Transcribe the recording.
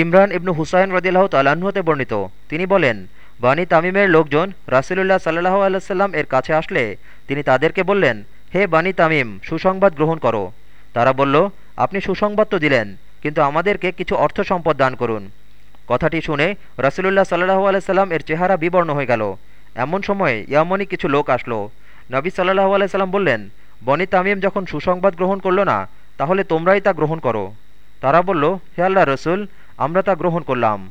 ইমরান ইবনু হুসাইন রদিল্লাহ তালাহতে বর্ণিত। তিনি বলেন, বানি তামিমের লোকজন রাসুলুল্লাহ সাল্লাহ আল্লাম এর কাছে আসলে তিনি তাদেরকে বললেন, হে বানি তামিম, সুসংবাদ গ্রহণ করো। তারা বলল, আপনি সুসংবাদ তো দিলেন, কিন্তু আমাদেরকে কিছু অর্থ সম্পদ দান করুন। কথাটি শুনে রাসুলুল্লাহ সাল্লাহ আলাইসাল্লাম এর চেহারা বিবর্ণ হয়ে গেল। এমন সময়ে ইয়ামনি কিছু লোক আসলো। নবী সাল্লাহ আলাইসাল্লাম বললেন, বনি তামিম যখন সুসংবাদ গ্রহণ করল না, তাহলে তোমরাই তা গ্রহণ করো। তারা বলল, হে আল্লাহ রসুল আমরা তা গ্রহণ করলাম।